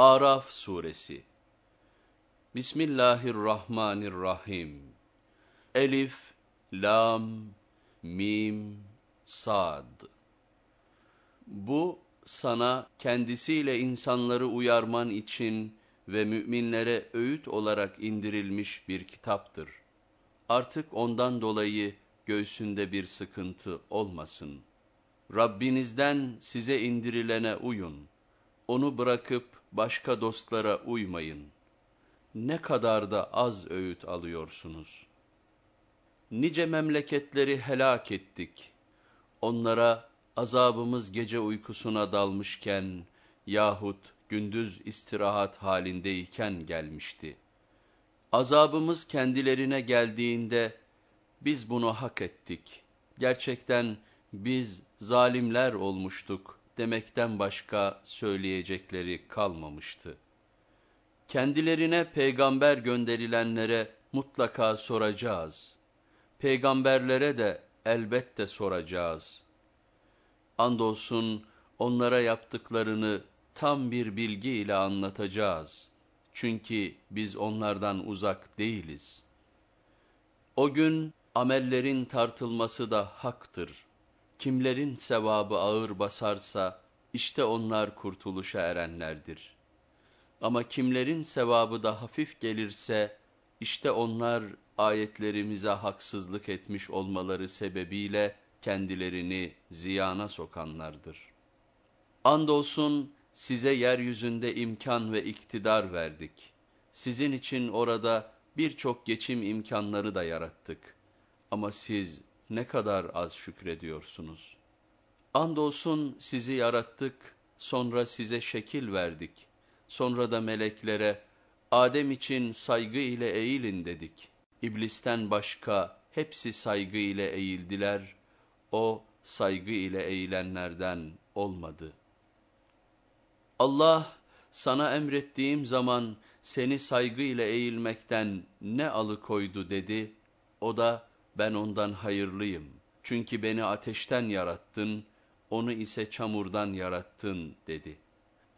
Araf suresi Bismillahirrahmanirrahim Elif, Lam, Mim, Sad Bu sana kendisiyle insanları uyarman için ve müminlere öğüt olarak indirilmiş bir kitaptır. Artık ondan dolayı göğsünde bir sıkıntı olmasın. Rabbinizden size indirilene uyun. Onu bırakıp başka dostlara uymayın. Ne kadar da az öğüt alıyorsunuz. Nice memleketleri helak ettik. Onlara azabımız gece uykusuna dalmışken yahut gündüz istirahat halindeyken gelmişti. Azabımız kendilerine geldiğinde biz bunu hak ettik. Gerçekten biz zalimler olmuştuk demekten başka söyleyecekleri kalmamıştı. Kendilerine peygamber gönderilenlere mutlaka soracağız. Peygamberlere de elbette soracağız. Andolsun onlara yaptıklarını tam bir bilgi ile anlatacağız. Çünkü biz onlardan uzak değiliz. O gün amellerin tartılması da haktır. Kimlerin sevabı ağır basarsa, işte onlar kurtuluşa erenlerdir. Ama kimlerin sevabı da hafif gelirse, işte onlar ayetlerimize haksızlık etmiş olmaları sebebiyle kendilerini ziyana sokanlardır. Andolsun size yeryüzünde imkan ve iktidar verdik. Sizin için orada birçok geçim imkanları da yarattık. Ama siz ne kadar az şükrediyorsunuz. Andolsun sizi yarattık, sonra size şekil verdik. Sonra da meleklere, Adem için saygı ile eğilin dedik. İblisten başka hepsi saygı ile eğildiler, o saygı ile eğilenlerden olmadı. Allah, sana emrettiğim zaman seni saygı ile eğilmekten ne alıkoydu dedi, o da, ben ondan hayırlıyım. Çünkü beni ateşten yarattın, onu ise çamurdan yarattın dedi.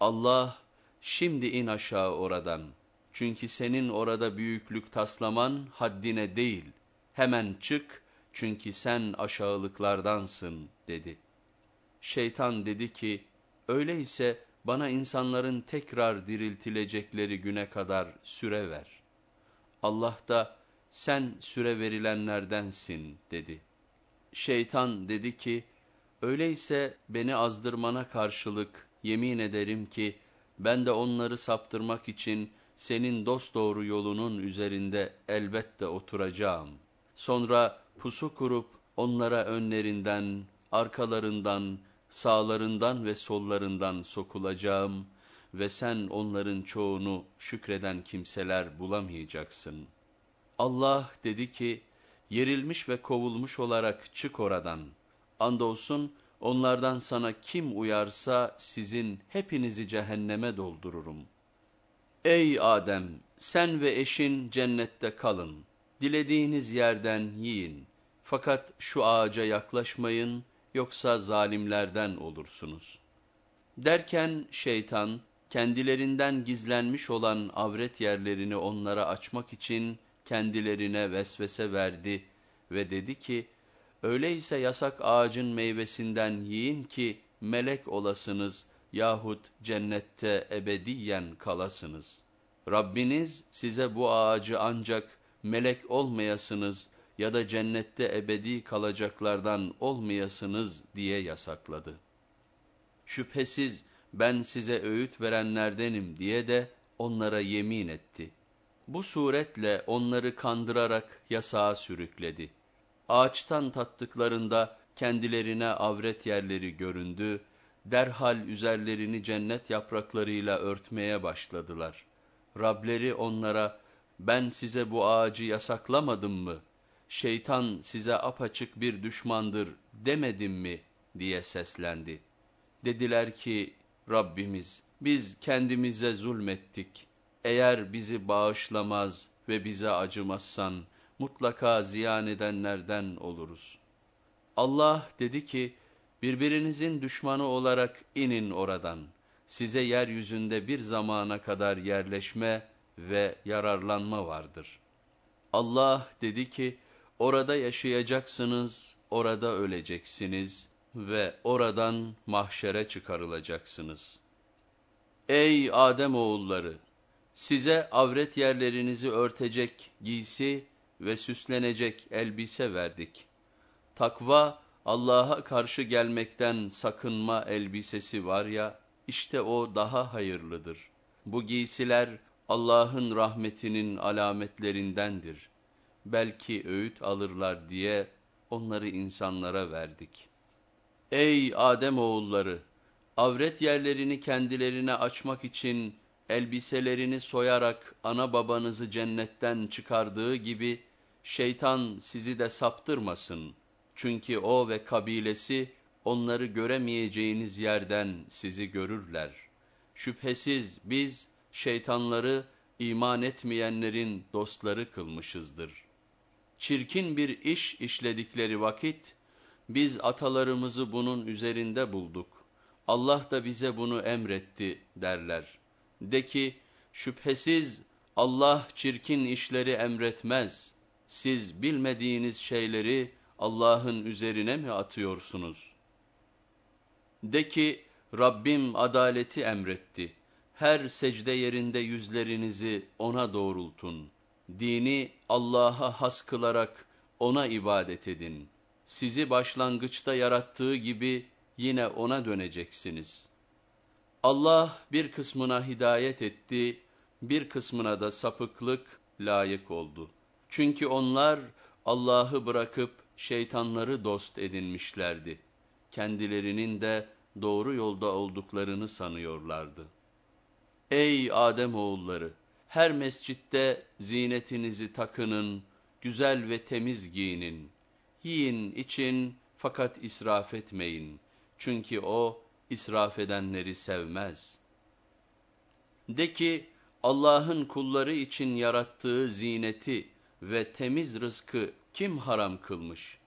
Allah, şimdi in aşağı oradan. Çünkü senin orada büyüklük taslaman haddine değil. Hemen çık, çünkü sen aşağılıklardansın dedi. Şeytan dedi ki, öyleyse bana insanların tekrar diriltilecekleri güne kadar süre ver. Allah da, sen süre verilenlerdensin dedi. Şeytan dedi ki, öyleyse beni azdırmana karşılık yemin ederim ki, ben de onları saptırmak için senin dosdoğru yolunun üzerinde elbette oturacağım. Sonra pusu kurup onlara önlerinden, arkalarından, sağlarından ve sollarından sokulacağım ve sen onların çoğunu şükreden kimseler bulamayacaksın.'' Allah dedi ki, yerilmiş ve kovulmuş olarak çık oradan. Andolsun onlardan sana kim uyarsa sizin hepinizi cehenneme doldururum. Ey Adem! Sen ve eşin cennette kalın. Dilediğiniz yerden yiyin. Fakat şu ağaca yaklaşmayın, yoksa zalimlerden olursunuz. Derken şeytan, kendilerinden gizlenmiş olan avret yerlerini onlara açmak için, kendilerine vesvese verdi ve dedi ki, öyleyse yasak ağacın meyvesinden yiyin ki melek olasınız yahut cennette ebediyen kalasınız. Rabbiniz size bu ağacı ancak melek olmayasınız ya da cennette ebedi kalacaklardan olmayasınız diye yasakladı. Şüphesiz ben size öğüt verenlerdenim diye de onlara yemin etti.'' Bu suretle onları kandırarak yasağa sürükledi. Ağaçtan tattıklarında kendilerine avret yerleri göründü, derhal üzerlerini cennet yapraklarıyla örtmeye başladılar. Rableri onlara, ben size bu ağacı yasaklamadım mı? Şeytan size apaçık bir düşmandır demedim mi? diye seslendi. Dediler ki, Rabbimiz, biz kendimize zulmettik.'' Eğer bizi bağışlamaz ve bize acımazsan, mutlaka ziyan edenlerden oluruz. Allah dedi ki, birbirinizin düşmanı olarak inin oradan. size yeryüzünde bir zamana kadar yerleşme ve yararlanma vardır. Allah dedi ki, orada yaşayacaksınız, orada öleceksiniz ve oradan mahşere çıkarılacaksınız. Ey Adem oğulları! Size avret yerlerinizi örtecek giysi ve süslenecek elbise verdik. Takva, Allah'a karşı gelmekten sakınma elbisesi var ya, işte o daha hayırlıdır. Bu giysiler Allah'ın rahmetinin alametlerindendir. Belki öğüt alırlar diye onları insanlara verdik. Ey Adem oğulları! Avret yerlerini kendilerine açmak için elbiselerini soyarak ana babanızı cennetten çıkardığı gibi şeytan sizi de saptırmasın. Çünkü o ve kabilesi onları göremeyeceğiniz yerden sizi görürler. Şüphesiz biz şeytanları iman etmeyenlerin dostları kılmışızdır. Çirkin bir iş işledikleri vakit, biz atalarımızı bunun üzerinde bulduk. Allah da bize bunu emretti derler. De ki, şüphesiz Allah çirkin işleri emretmez. Siz bilmediğiniz şeyleri Allah'ın üzerine mi atıyorsunuz? De ki, Rabbim adaleti emretti. Her secde yerinde yüzlerinizi O'na doğrultun. Dini Allah'a has kılarak O'na ibadet edin. Sizi başlangıçta yarattığı gibi yine O'na döneceksiniz. Allah bir kısmına hidayet etti, bir kısmına da sapıklık layık oldu. Çünkü onlar Allah'ı bırakıp şeytanları dost edinmişlerdi. Kendilerinin de doğru yolda olduklarını sanıyorlardı. Ey Adem oğulları! Her mescitte zinetinizi takının, güzel ve temiz giyinin. Yiyin, için fakat israf etmeyin. Çünkü o israf edenleri sevmez. De ki, Allah'ın kulları için yarattığı zineti ve temiz rızkı kim haram kılmış?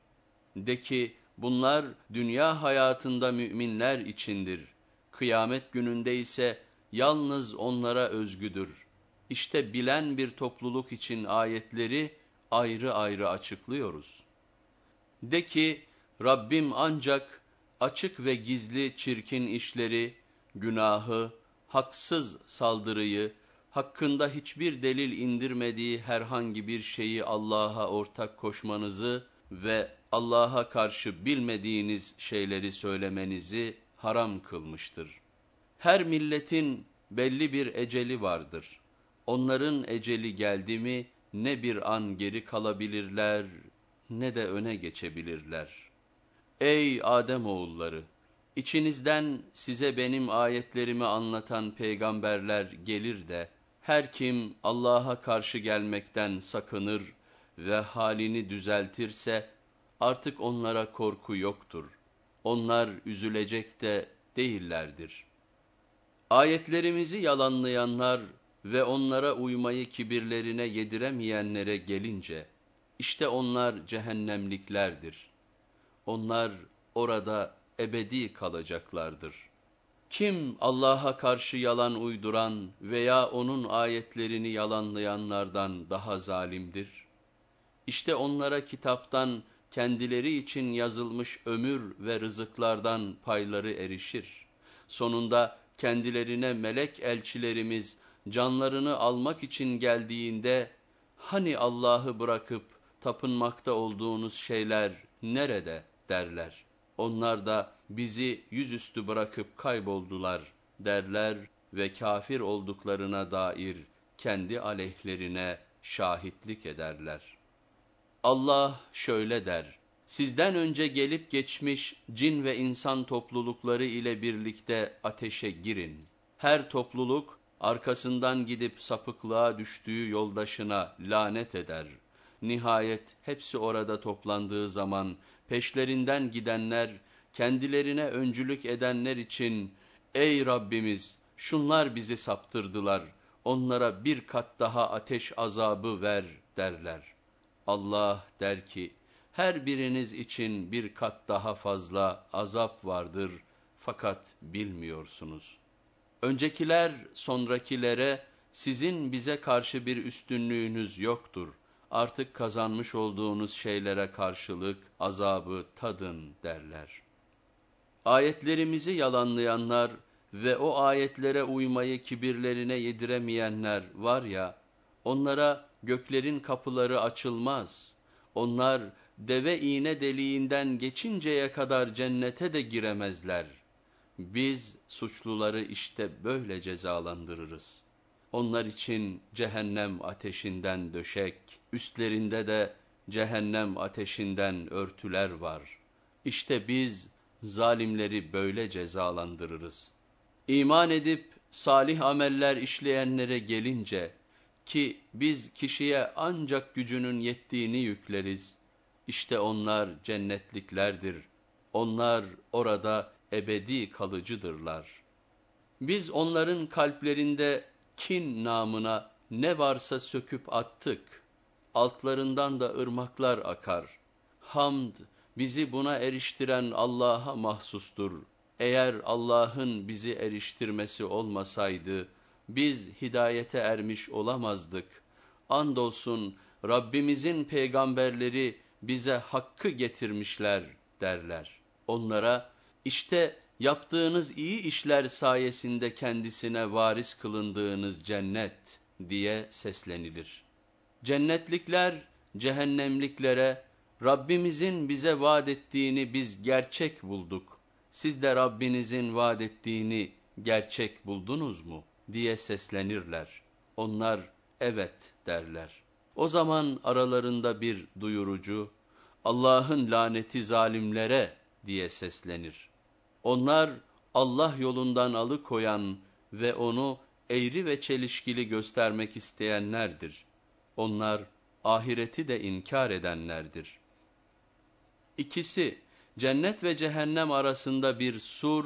De ki, bunlar dünya hayatında müminler içindir. Kıyamet gününde ise yalnız onlara özgüdür. İşte bilen bir topluluk için ayetleri ayrı ayrı açıklıyoruz. De ki, Rabbim ancak açık ve gizli çirkin işleri, günahı, haksız saldırıyı, hakkında hiçbir delil indirmediği herhangi bir şeyi Allah'a ortak koşmanızı ve Allah'a karşı bilmediğiniz şeyleri söylemenizi haram kılmıştır. Her milletin belli bir eceli vardır. Onların eceli geldi mi ne bir an geri kalabilirler ne de öne geçebilirler. Ey Adem oğulları! İçinizden size benim ayetlerimi anlatan peygamberler gelir de, her kim Allah'a karşı gelmekten sakınır ve halini düzeltirse, artık onlara korku yoktur. Onlar üzülecek de değillerdir. Ayetlerimizi yalanlayanlar ve onlara uymayı kibirlerine yediremeyenlere gelince, işte onlar cehennemliklerdir. Onlar orada ebedi kalacaklardır. Kim Allah'a karşı yalan uyduran veya onun ayetlerini yalanlayanlardan daha zalimdir? İşte onlara kitaptan kendileri için yazılmış ömür ve rızıklardan payları erişir. Sonunda kendilerine melek elçilerimiz canlarını almak için geldiğinde, hani Allah'ı bırakıp tapınmakta olduğunuz şeyler nerede derler. Onlar da bizi yüzüstü bırakıp kayboldular derler ve kafir olduklarına dair kendi aleyhlerine şahitlik ederler. Allah şöyle der, sizden önce gelip geçmiş cin ve insan toplulukları ile birlikte ateşe girin. Her topluluk arkasından gidip sapıklığa düştüğü yoldaşına lanet eder. Nihayet hepsi orada toplandığı zaman peşlerinden gidenler, kendilerine öncülük edenler için, ''Ey Rabbimiz, şunlar bizi saptırdılar, onlara bir kat daha ateş azabı ver.'' derler. Allah der ki, her biriniz için bir kat daha fazla azap vardır fakat bilmiyorsunuz. Öncekiler sonrakilere sizin bize karşı bir üstünlüğünüz yoktur. Artık kazanmış olduğunuz şeylere karşılık azabı tadın derler. Ayetlerimizi yalanlayanlar ve o ayetlere uymayı kibirlerine yediremeyenler var ya, onlara göklerin kapıları açılmaz. Onlar deve iğne deliğinden geçinceye kadar cennete de giremezler. Biz suçluları işte böyle cezalandırırız. Onlar için cehennem ateşinden döşek, üstlerinde de cehennem ateşinden örtüler var. İşte biz zalimleri böyle cezalandırırız. İman edip salih ameller işleyenlere gelince ki biz kişiye ancak gücünün yettiğini yükleriz. İşte onlar cennetliklerdir. Onlar orada ebedi kalıcıdırlar. Biz onların kalplerinde kin namına ne varsa söküp attık. Altlarından da ırmaklar akar. Hamd bizi buna eriştiren Allah'a mahsustur. Eğer Allah'ın bizi eriştirmesi olmasaydı, biz hidayete ermiş olamazdık. Andolsun Rabbimizin peygamberleri bize hakkı getirmişler derler. Onlara işte yaptığınız iyi işler sayesinde kendisine varis kılındığınız cennet diye seslenilir. Cennetlikler cehennemliklere Rabbimizin bize vaat ettiğini biz gerçek bulduk. Siz de Rabbinizin vaat ettiğini gerçek buldunuz mu? diye seslenirler. Onlar evet derler. O zaman aralarında bir duyurucu, Allah'ın laneti zalimlere diye seslenir. Onlar Allah yolundan alıkoyan ve onu eğri ve çelişkili göstermek isteyenlerdir. Onlar ahireti de inkar edenlerdir. İkisi, cennet ve cehennem arasında bir sur,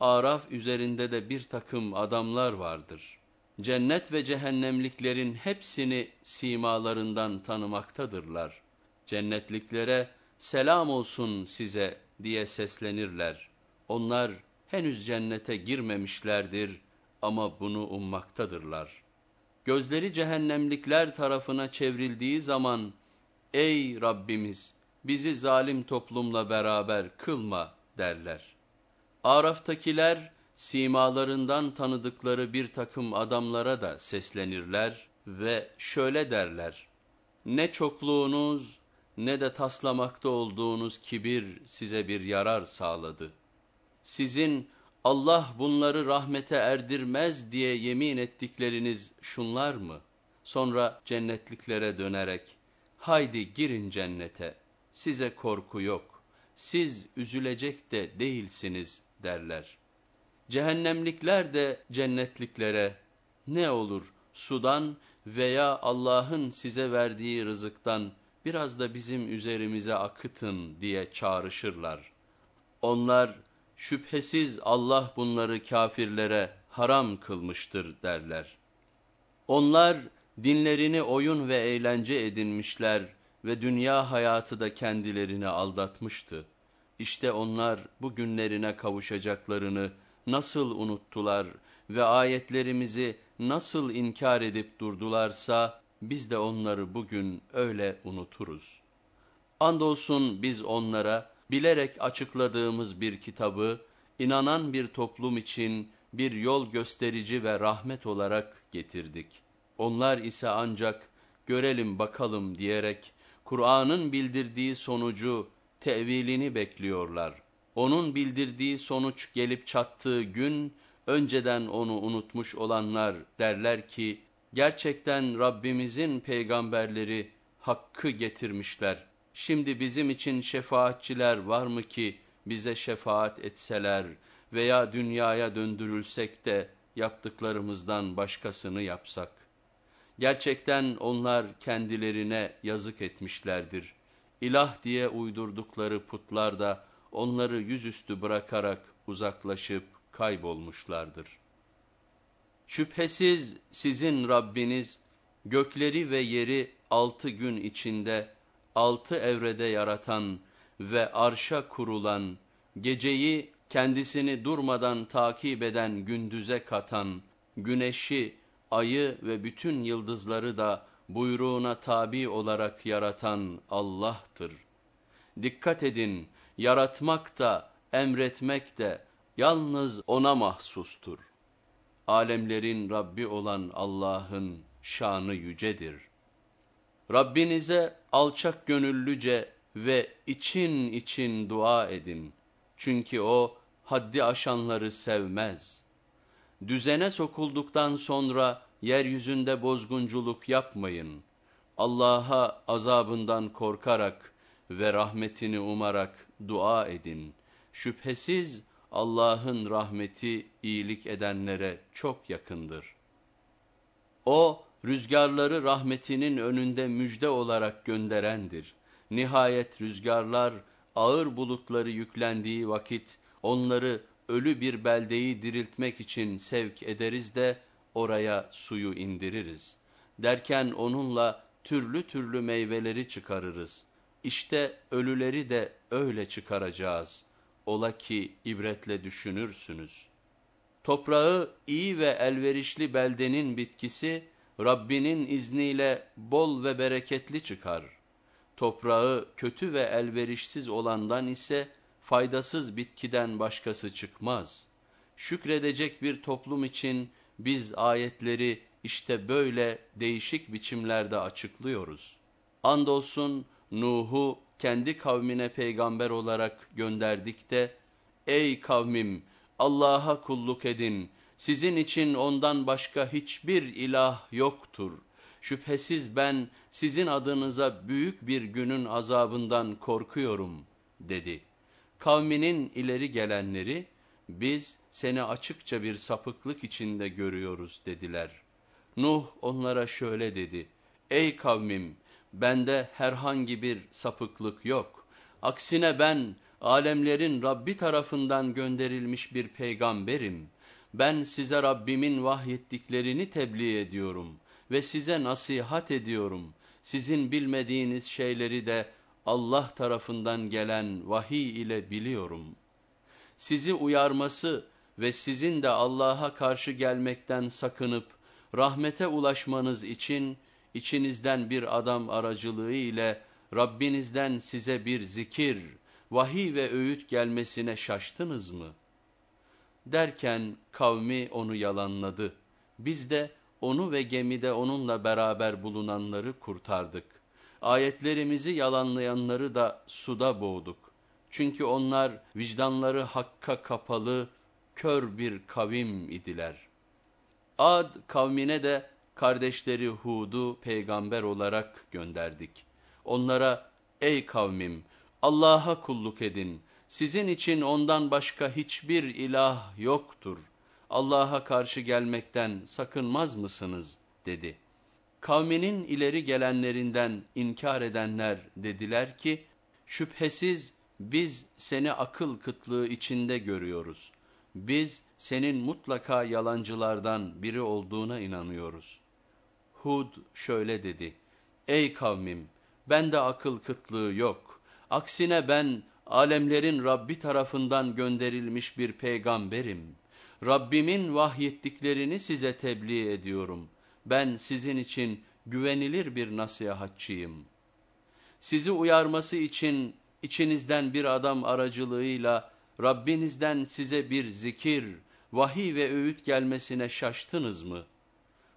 Araf üzerinde de bir takım adamlar vardır. Cennet ve cehennemliklerin hepsini simalarından tanımaktadırlar. Cennetliklere selam olsun size diye seslenirler. Onlar henüz cennete girmemişlerdir ama bunu ummaktadırlar. Gözleri cehennemlikler tarafına çevrildiği zaman, ey Rabbimiz bizi zalim toplumla beraber kılma derler. Araf'takiler simalarından tanıdıkları bir takım adamlara da seslenirler ve şöyle derler. Ne çokluğunuz ne de taslamakta olduğunuz kibir size bir yarar sağladı. Sizin Allah bunları rahmete erdirmez diye yemin ettikleriniz şunlar mı? Sonra cennetliklere dönerek, haydi girin cennete, size korku yok, siz üzülecek de değilsiniz derler. Cehennemlikler de cennetliklere, ne olur sudan veya Allah'ın size verdiği rızıktan biraz da bizim üzerimize akıtın diye çağrışırlar. Onlar, şüphesiz Allah bunları kafirlere haram kılmıştır derler. Onlar dinlerini oyun ve eğlence edinmişler ve dünya hayatı da kendilerini aldatmıştı. İşte onlar bu günlerine kavuşacaklarını nasıl unuttular ve ayetlerimizi nasıl inkar edip durdularsa biz de onları bugün öyle unuturuz. Andolsun biz onlara bilerek açıkladığımız bir kitabı inanan bir toplum için bir yol gösterici ve rahmet olarak getirdik. Onlar ise ancak görelim bakalım diyerek Kur'an'ın bildirdiği sonucu, tevilini bekliyorlar. Onun bildirdiği sonuç gelip çattığı gün, önceden onu unutmuş olanlar derler ki, gerçekten Rabbimizin peygamberleri hakkı getirmişler. Şimdi bizim için şefaatçiler var mı ki bize şefaat etseler veya dünyaya döndürülsek de yaptıklarımızdan başkasını yapsak. Gerçekten onlar kendilerine yazık etmişlerdir. İlah diye uydurdukları putlar da onları yüzüstü bırakarak uzaklaşıp kaybolmuşlardır. Şüphesiz sizin Rabbiniz gökleri ve yeri altı gün içinde altı evrede yaratan ve arşa kurulan, geceyi kendisini durmadan takip eden gündüze katan, güneşi, ayı ve bütün yıldızları da buyruğuna tabi olarak yaratan Allah'tır. Dikkat edin, yaratmak da, emretmek de yalnız O'na mahsustur. Alemlerin Rabbi olan Allah'ın şanı yücedir. Rabbinize alçak gönüllüce ve için için dua edin. Çünkü O haddi aşanları sevmez. Düzene sokulduktan sonra yeryüzünde bozgunculuk yapmayın. Allah'a azabından korkarak ve rahmetini umarak dua edin. Şüphesiz Allah'ın rahmeti iyilik edenlere çok yakındır. O, rüzgarları rahmetinin önünde müjde olarak gönderendir. Nihayet rüzgarlar ağır bulutları yüklendiği vakit onları ölü bir beldeyi diriltmek için sevk ederiz de oraya suyu indiririz. Derken onunla türlü türlü meyveleri çıkarırız. İşte ölüleri de öyle çıkaracağız. Ola ki ibretle düşünürsünüz. Toprağı iyi ve elverişli beldenin bitkisi, Rabbinin izniyle bol ve bereketli çıkar. Toprağı kötü ve elverişsiz olandan ise faydasız bitkiden başkası çıkmaz. Şükredecek bir toplum için biz ayetleri işte böyle değişik biçimlerde açıklıyoruz. Andolsun Nuh'u kendi kavmine peygamber olarak gönderdik de, Ey kavmim Allah'a kulluk edin, sizin için ondan başka hiçbir ilah yoktur. Şüphesiz ben sizin adınıza büyük bir günün azabından korkuyorum, dedi. Kavminin ileri gelenleri, biz seni açıkça bir sapıklık içinde görüyoruz dediler. Nuh onlara şöyle dedi, ey kavmim bende herhangi bir sapıklık yok. Aksine ben alemlerin Rabbi tarafından gönderilmiş bir peygamberim. Ben size Rabbimin vahyettiklerini tebliğ ediyorum ve size nasihat ediyorum. Sizin bilmediğiniz şeyleri de Allah tarafından gelen vahiy ile biliyorum.'' sizi uyarması ve sizin de Allah'a karşı gelmekten sakınıp rahmete ulaşmanız için içinizden bir adam aracılığı ile Rabbinizden size bir zikir, vahiy ve öğüt gelmesine şaştınız mı? Derken kavmi onu yalanladı. Biz de onu ve gemide onunla beraber bulunanları kurtardık. Ayetlerimizi yalanlayanları da suda boğduk. Çünkü onlar vicdanları hakka kapalı, kör bir kavim idiler. Ad kavmine de kardeşleri Hud'u peygamber olarak gönderdik. Onlara, ey kavmim, Allah'a kulluk edin, sizin için ondan başka hiçbir ilah yoktur. Allah'a karşı gelmekten sakınmaz mısınız? dedi. Kavminin ileri gelenlerinden inkar edenler dediler ki, şüphesiz biz seni akıl kıtlığı içinde görüyoruz. Biz senin mutlaka yalancılardan biri olduğuna inanıyoruz. Hud şöyle dedi, Ey kavmim, bende akıl kıtlığı yok. Aksine ben alemlerin Rabbi tarafından gönderilmiş bir peygamberim. Rabbimin vahyettiklerini size tebliğ ediyorum. Ben sizin için güvenilir bir nasihatçıyım. Sizi uyarması için içinizden bir adam aracılığıyla Rabbinizden size bir zikir, vahiy ve öğüt gelmesine şaştınız mı?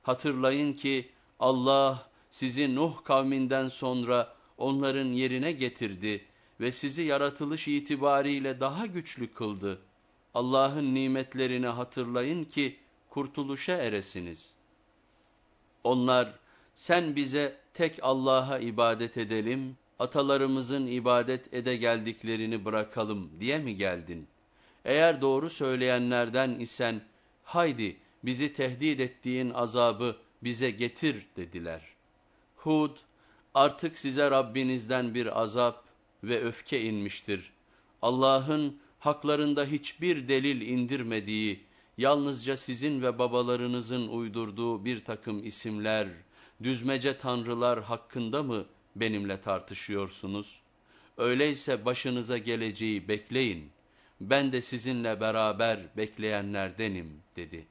Hatırlayın ki Allah sizi Nuh kavminden sonra onların yerine getirdi ve sizi yaratılış itibariyle daha güçlü kıldı. Allah'ın nimetlerini hatırlayın ki kurtuluşa eresiniz. Onlar sen bize tek Allah'a ibadet edelim atalarımızın ibadet ede geldiklerini bırakalım diye mi geldin? Eğer doğru söyleyenlerden isen, haydi bizi tehdit ettiğin azabı bize getir dediler. Hud, artık size Rabbinizden bir azap ve öfke inmiştir. Allah'ın haklarında hiçbir delil indirmediği, yalnızca sizin ve babalarınızın uydurduğu bir takım isimler, düzmece tanrılar hakkında mı benimle tartışıyorsunuz? Öyleyse başınıza geleceği bekleyin. ben de sizinle beraber bekleyenlerdenim dedi.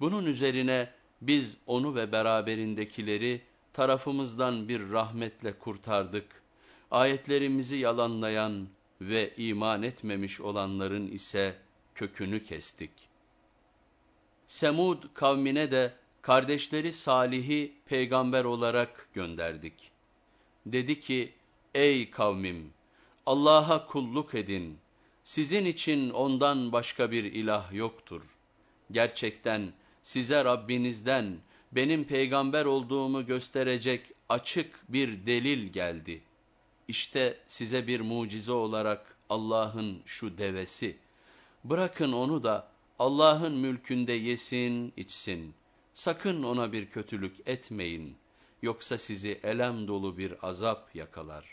Bunun üzerine biz onu ve beraberindekileri tarafımızdan bir rahmetle kurtardık. Ayetlerimizi yalanlayan ve iman etmemiş olanların ise kökünü kestik. Semud kavmine de kardeşleri Salih'i peygamber olarak gönderdik. Dedi ki, ey kavmim, Allah'a kulluk edin, sizin için ondan başka bir ilah yoktur. Gerçekten size Rabbinizden benim peygamber olduğumu gösterecek açık bir delil geldi. İşte size bir mucize olarak Allah'ın şu devesi. Bırakın onu da Allah'ın mülkünde yesin, içsin. Sakın ona bir kötülük etmeyin. Yoksa sizi elem dolu bir azap yakalar.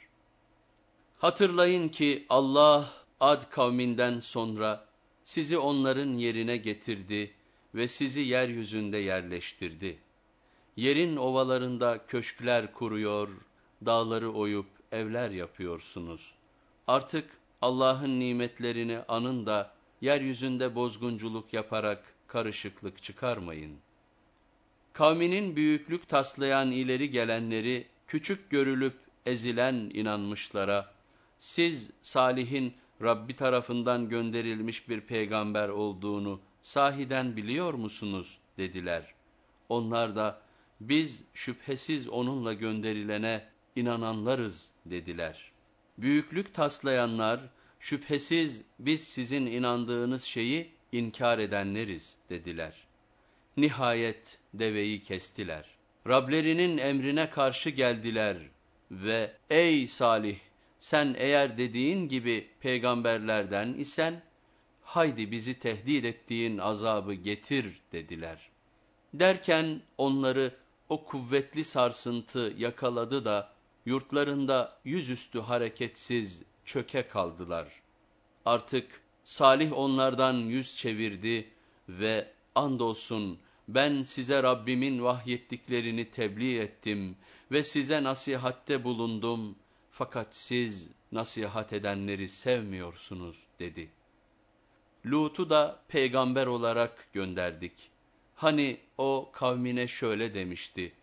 Hatırlayın ki Allah Ad kavminden sonra sizi onların yerine getirdi ve sizi yeryüzünde yerleştirdi. Yerin ovalarında köşkler kuruyor, dağları oyup evler yapıyorsunuz. Artık Allah'ın nimetlerini anın da yeryüzünde bozgunculuk yaparak karışıklık çıkarmayın. Kavminin büyüklük taslayan ileri gelenleri küçük görülüp ezilen inanmışlara, siz Salih'in Rabbi tarafından gönderilmiş bir peygamber olduğunu sahiden biliyor musunuz dediler. Onlar da biz şüphesiz onunla gönderilene inananlarız dediler. Büyüklük taslayanlar şüphesiz biz sizin inandığınız şeyi inkar edenleriz dediler. Nihayet deveyi kestiler. Rablerinin emrine karşı geldiler ve ey Salih sen eğer dediğin gibi peygamberlerden isen, haydi bizi tehdit ettiğin azabı getir dediler. Derken onları o kuvvetli sarsıntı yakaladı da, yurtlarında yüzüstü hareketsiz çöke kaldılar. Artık Salih onlardan yüz çevirdi ve andolsun ben size Rabbimin vahyettiklerini tebliğ ettim ve size nasihatte bulundum fakat siz nasihat edenleri sevmiyorsunuz dedi. Lut'u da peygamber olarak gönderdik. Hani o kavmine şöyle demişti.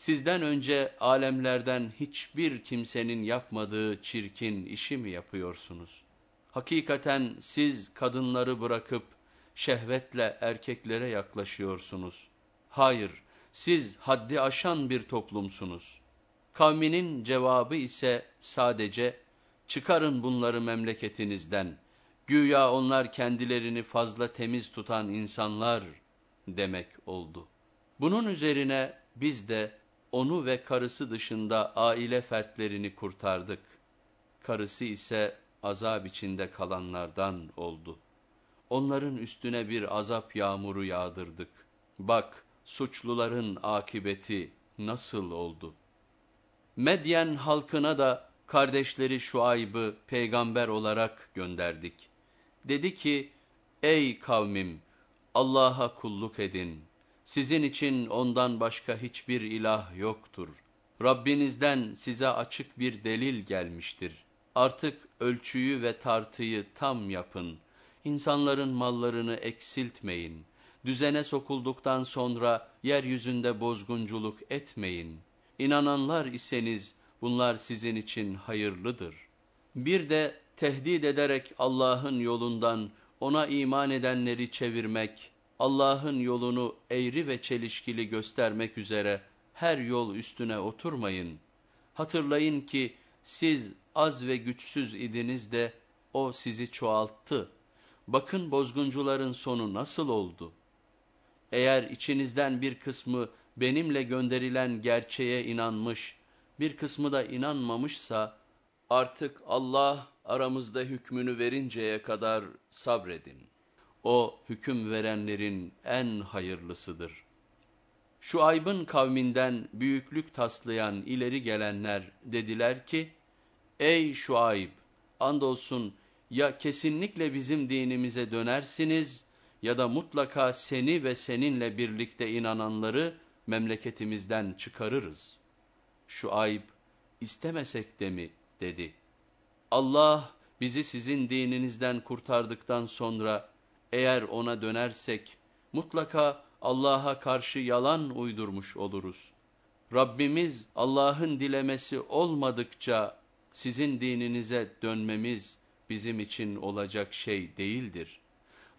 Sizden önce alemlerden hiçbir kimsenin yapmadığı çirkin işi mi yapıyorsunuz? Hakikaten siz kadınları bırakıp şehvetle erkeklere yaklaşıyorsunuz. Hayır, siz haddi aşan bir toplumsunuz.'' Kavminin cevabı ise sadece çıkarın bunları memleketinizden. Güya onlar kendilerini fazla temiz tutan insanlar demek oldu. Bunun üzerine biz de onu ve karısı dışında aile fertlerini kurtardık. Karısı ise azap içinde kalanlardan oldu. Onların üstüne bir azap yağmuru yağdırdık. Bak suçluların akıbeti nasıl oldu?'' Medyen halkına da kardeşleri Şuayb'ı peygamber olarak gönderdik. Dedi ki, ey kavmim Allah'a kulluk edin. Sizin için ondan başka hiçbir ilah yoktur. Rabbinizden size açık bir delil gelmiştir. Artık ölçüyü ve tartıyı tam yapın. İnsanların mallarını eksiltmeyin. Düzene sokulduktan sonra yeryüzünde bozgunculuk etmeyin.'' İnananlar iseniz bunlar sizin için hayırlıdır. Bir de tehdit ederek Allah'ın yolundan ona iman edenleri çevirmek, Allah'ın yolunu eğri ve çelişkili göstermek üzere her yol üstüne oturmayın. Hatırlayın ki siz az ve güçsüz idiniz de o sizi çoğalttı. Bakın bozguncuların sonu nasıl oldu? Eğer içinizden bir kısmı benimle gönderilen gerçeğe inanmış, bir kısmı da inanmamışsa, artık Allah aramızda hükmünü verinceye kadar sabredin. O hüküm verenlerin en hayırlısıdır. Şu aybın kavminden büyüklük taslayan ileri gelenler dediler ki, Ey şu ayıp, andolsun ya kesinlikle bizim dinimize dönersiniz ya da mutlaka seni ve seninle birlikte inananları memleketimizden çıkarırız. Şu ayıp istemesek de mi dedi. Allah bizi sizin dininizden kurtardıktan sonra eğer ona dönersek mutlaka Allah'a karşı yalan uydurmuş oluruz. Rabbimiz Allah'ın dilemesi olmadıkça sizin dininize dönmemiz bizim için olacak şey değildir.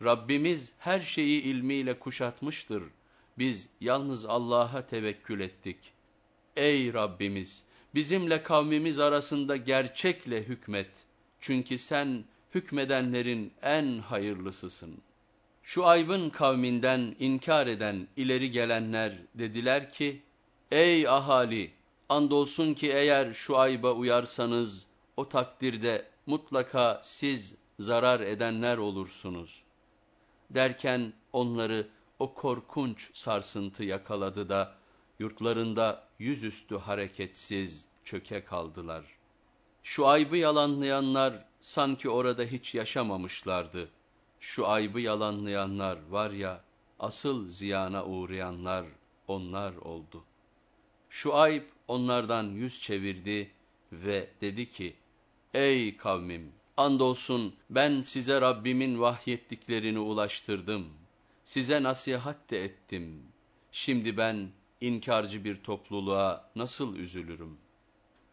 Rabbimiz her şeyi ilmiyle kuşatmıştır. Biz yalnız Allah'a tevekkül ettik. Ey Rabbimiz! Bizimle kavmimiz arasında gerçekle hükmet. Çünkü sen hükmedenlerin en hayırlısısın. Şu aybın kavminden inkar eden ileri gelenler dediler ki, Ey ahali! Andolsun ki eğer şu ayba uyarsanız, o takdirde mutlaka siz zarar edenler olursunuz. Derken onları o korkunç sarsıntı yakaladı da, yurtlarında yüzüstü hareketsiz çöke kaldılar. Şu aybı yalanlayanlar sanki orada hiç yaşamamışlardı. Şu aybı yalanlayanlar var ya, asıl ziyana uğrayanlar onlar oldu. Şu ayıp onlardan yüz çevirdi ve dedi ki, Ey kavmim! Andolsun ben size Rabbimin vahyettiklerini ulaştırdım. Size nasihat de ettim. Şimdi ben inkarcı bir topluluğa nasıl üzülürüm?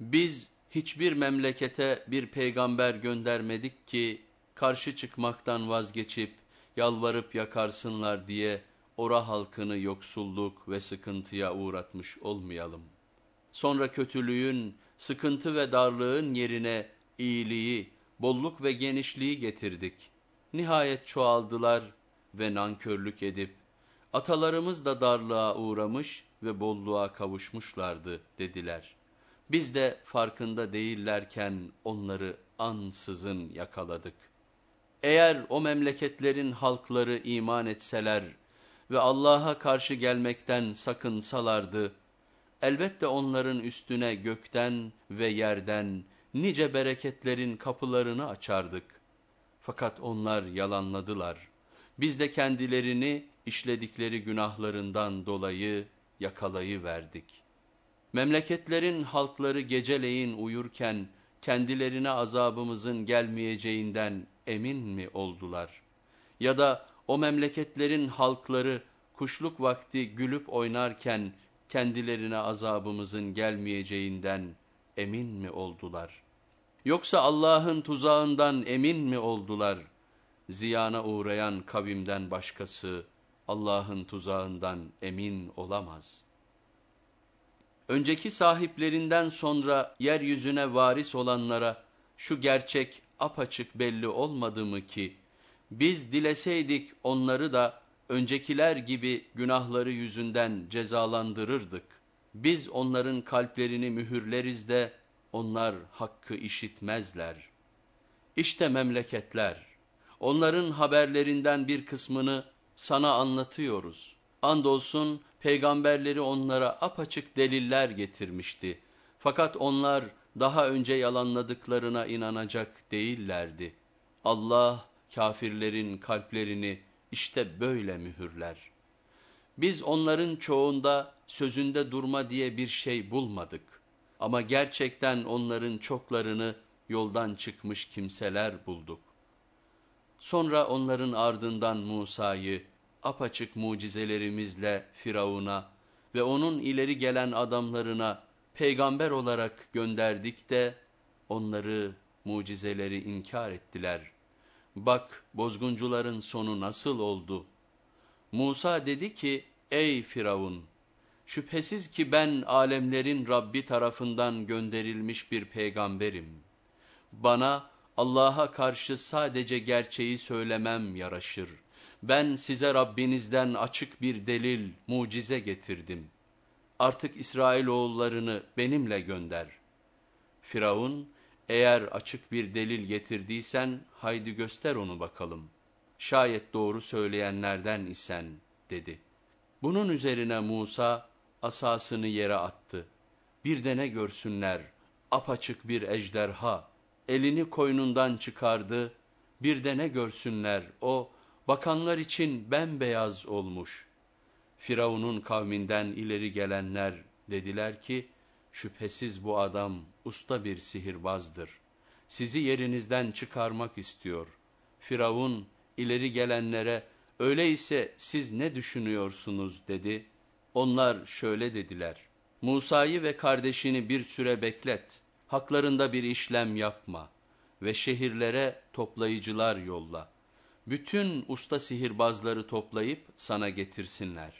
Biz hiçbir memlekete bir peygamber göndermedik ki karşı çıkmaktan vazgeçip yalvarıp yakarsınlar diye ora halkını yoksulluk ve sıkıntıya uğratmış olmayalım. Sonra kötülüğün, sıkıntı ve darlığın yerine iyiliği, bolluk ve genişliği getirdik. Nihayet çoğaldılar ve nankörlük edip, atalarımız da darlığa uğramış ve bolluğa kavuşmuşlardı dediler. Biz de farkında değillerken onları ansızın yakaladık. Eğer o memleketlerin halkları iman etseler ve Allah'a karşı gelmekten sakınsalardı, elbette onların üstüne gökten ve yerden nice bereketlerin kapılarını açardık. Fakat onlar yalanladılar. Biz de kendilerini işledikleri günahlarından dolayı yakalayıverdik. Memleketlerin halkları geceleyin uyurken kendilerine azabımızın gelmeyeceğinden emin mi oldular? Ya da o memleketlerin halkları kuşluk vakti gülüp oynarken kendilerine azabımızın gelmeyeceğinden emin mi oldular? Yoksa Allah'ın tuzağından emin mi oldular? Ziyana uğrayan kavimden başkası Allah'ın tuzağından emin olamaz. Önceki sahiplerinden sonra yeryüzüne varis olanlara şu gerçek apaçık belli olmadı mı ki, biz dileseydik onları da öncekiler gibi günahları yüzünden cezalandırırdık. Biz onların kalplerini mühürleriz de onlar hakkı işitmezler. İşte memleketler, onların haberlerinden bir kısmını sana anlatıyoruz. Andolsun peygamberleri onlara apaçık deliller getirmişti. Fakat onlar daha önce yalanladıklarına inanacak değillerdi. Allah kafirlerin kalplerini işte böyle mühürler. Biz onların çoğunda sözünde durma diye bir şey bulmadık. Ama gerçekten onların çoklarını yoldan çıkmış kimseler bulduk. Sonra onların ardından Musa'yı apaçık mucizelerimizle Firavun'a ve onun ileri gelen adamlarına peygamber olarak gönderdik de onları mucizeleri inkar ettiler. Bak bozguncuların sonu nasıl oldu? Musa dedi ki ey Firavun şüphesiz ki ben alemlerin Rabbi tarafından gönderilmiş bir peygamberim. Bana Allah'a karşı sadece gerçeği söylemem yaraşır. Ben size Rabbinizden açık bir delil, mucize getirdim. Artık İsrailoğullarını benimle gönder. Firavun, eğer açık bir delil getirdiysen haydi göster onu bakalım. Şayet doğru söyleyenlerden isen dedi. Bunun üzerine Musa asasını yere attı. Bir de ne görsünler apaçık bir ejderha elini koynundan çıkardı. Bir de ne görsünler o bakanlar için bembeyaz olmuş. Firavun'un kavminden ileri gelenler dediler ki, şüphesiz bu adam usta bir sihirbazdır. sizi yerinizden çıkarmak istiyor. Firavun ileri gelenlere öyleyse siz ne düşünüyorsunuz dedi. Onlar şöyle dediler. Musa'yı ve kardeşini bir süre beklet, haklarında bir işlem yapma ve şehirlere toplayıcılar yolla. Bütün usta sihirbazları toplayıp sana getirsinler.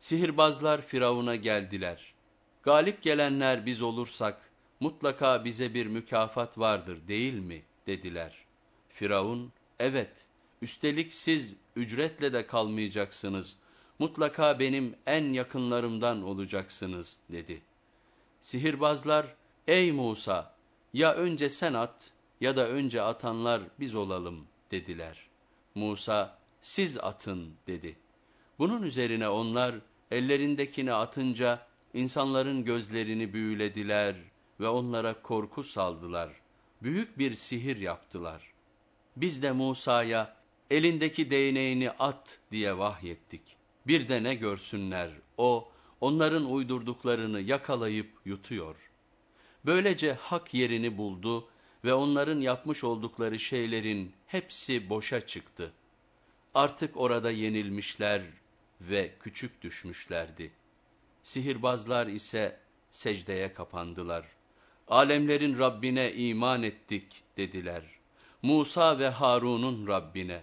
Sihirbazlar Firavun'a geldiler. Galip gelenler biz olursak, mutlaka bize bir mükafat vardır değil mi? dediler. Firavun, evet, üstelik siz ücretle de kalmayacaksınız, mutlaka benim en yakınlarımdan olacaksınız dedi. Sihirbazlar, ey Musa, ya önce sen at ya da önce atanlar biz olalım dediler. Musa, siz atın dedi. Bunun üzerine onlar ellerindekini atınca insanların gözlerini büyülediler ve onlara korku saldılar. Büyük bir sihir yaptılar. Biz de Musa'ya elindeki değneğini at diye vahyettik. Bir de ne görsünler o onların uydurduklarını yakalayıp yutuyor. Böylece hak yerini buldu ve onların yapmış oldukları şeylerin hepsi boşa çıktı. Artık orada yenilmişler ve küçük düşmüşlerdi. Sihirbazlar ise secdeye kapandılar. Alemlerin Rabbine iman ettik dediler. Musa ve Harun'un Rabbine.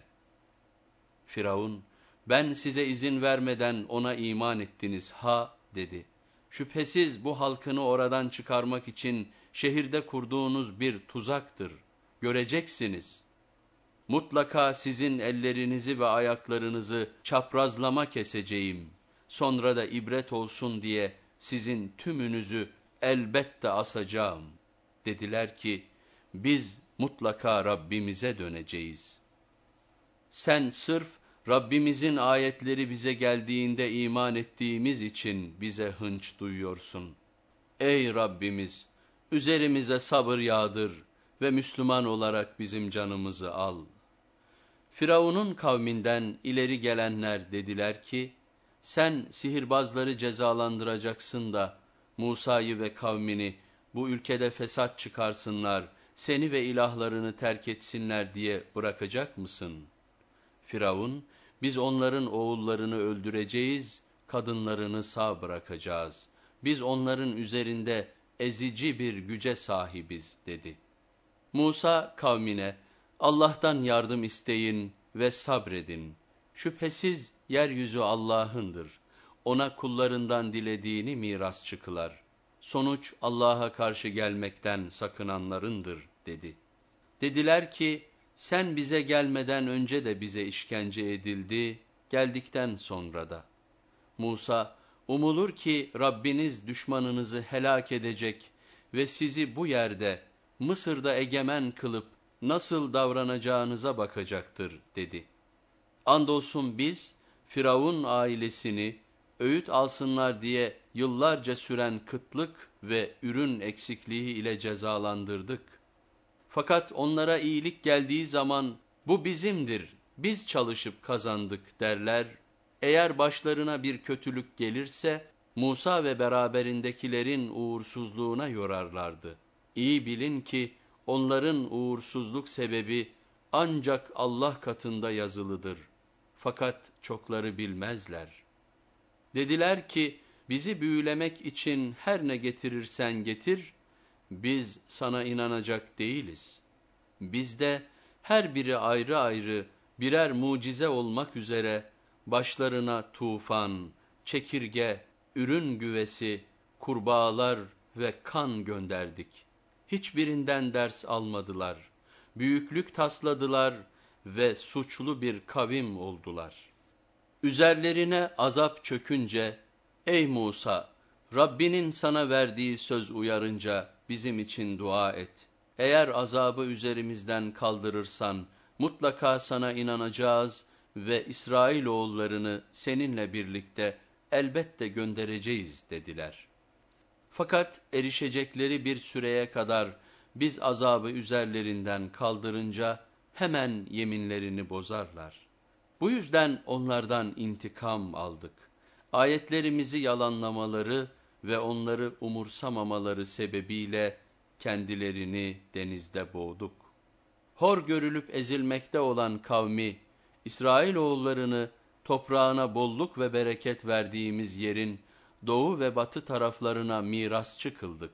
Firavun, ben size izin vermeden ona iman ettiniz ha dedi. Şüphesiz bu halkını oradan çıkarmak için şehirde kurduğunuz bir tuzaktır. Göreceksiniz. Mutlaka sizin ellerinizi ve ayaklarınızı çaprazlama keseceğim. Sonra da ibret olsun diye sizin tümünüzü elbette asacağım. Dediler ki, biz mutlaka Rabbimize döneceğiz. Sen sırf Rabbimizin ayetleri bize geldiğinde iman ettiğimiz için bize hınç duyuyorsun. Ey Rabbimiz! Üzerimize sabır yağdır ve Müslüman olarak bizim canımızı al. Firavun'un kavminden ileri gelenler dediler ki, sen sihirbazları cezalandıracaksın da Musa'yı ve kavmini bu ülkede fesat çıkarsınlar, seni ve ilahlarını terk etsinler diye bırakacak mısın? Firavun, biz onların oğullarını öldüreceğiz, kadınlarını sağ bırakacağız. Biz onların üzerinde ezici bir güce sahibiz dedi. Musa kavmine Allah'tan yardım isteyin ve sabredin. Şüphesiz yeryüzü Allah'ındır. Ona kullarından dilediğini miras çıkılar. Sonuç Allah'a karşı gelmekten sakınanlarındır dedi. Dediler ki sen bize gelmeden önce de bize işkence edildi, geldikten sonra da. Musa Umulur ki Rabbiniz düşmanınızı helak edecek ve sizi bu yerde Mısır'da egemen kılıp nasıl davranacağınıza bakacaktır dedi. Andolsun biz Firavun ailesini öğüt alsınlar diye yıllarca süren kıtlık ve ürün eksikliği ile cezalandırdık. Fakat onlara iyilik geldiği zaman bu bizimdir, biz çalışıp kazandık derler eğer başlarına bir kötülük gelirse, Musa ve beraberindekilerin uğursuzluğuna yorarlardı. İyi bilin ki onların uğursuzluk sebebi ancak Allah katında yazılıdır. Fakat çokları bilmezler. Dediler ki, bizi büyülemek için her ne getirirsen getir, biz sana inanacak değiliz. Bizde her biri ayrı ayrı birer mucize olmak üzere, başlarına tufan, çekirge, ürün güvesi, kurbağalar ve kan gönderdik. Hiçbirinden ders almadılar. Büyüklük tasladılar ve suçlu bir kavim oldular. Üzerlerine azap çökünce, ey Musa, Rabbinin sana verdiği söz uyarınca bizim için dua et. Eğer azabı üzerimizden kaldırırsan, mutlaka sana inanacağız ve İsrailoğullarını seninle birlikte elbette göndereceğiz dediler. Fakat erişecekleri bir süreye kadar biz azabı üzerlerinden kaldırınca hemen yeminlerini bozarlar. Bu yüzden onlardan intikam aldık. Ayetlerimizi yalanlamaları ve onları umursamamaları sebebiyle kendilerini denizde boğduk. Hor görülüp ezilmekte olan kavmi, İsrailoğullarını toprağına bolluk ve bereket verdiğimiz yerin doğu ve batı taraflarına mirasçı kıldık.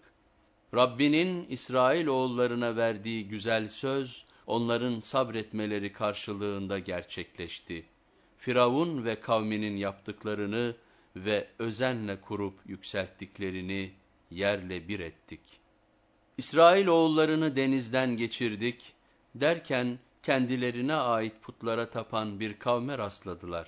Rabbinin İsrailoğullarına verdiği güzel söz, onların sabretmeleri karşılığında gerçekleşti. Firavun ve kavminin yaptıklarını ve özenle kurup yükselttiklerini yerle bir ettik. İsrailoğullarını denizden geçirdik, derken kendilerine ait putlara tapan bir kavme rastladılar.